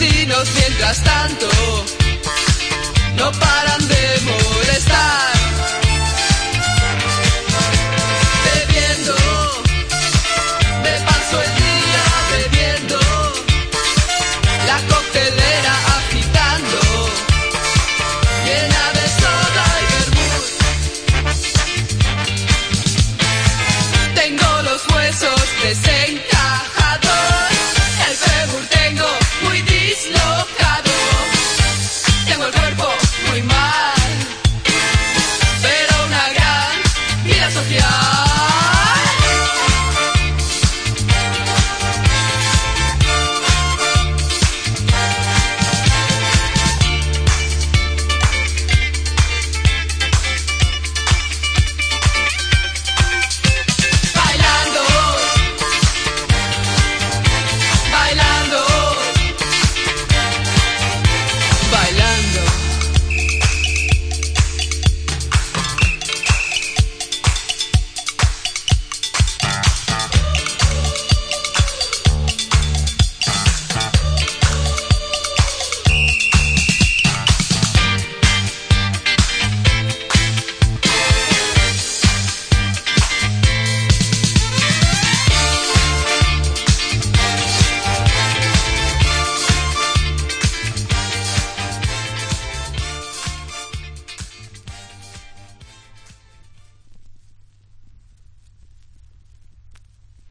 mientras tanto no paran de molestar. Bebiendo, me paso el día bebiendo, la coctelera agitando, llena de soda y vermut. Tengo los huesos presentes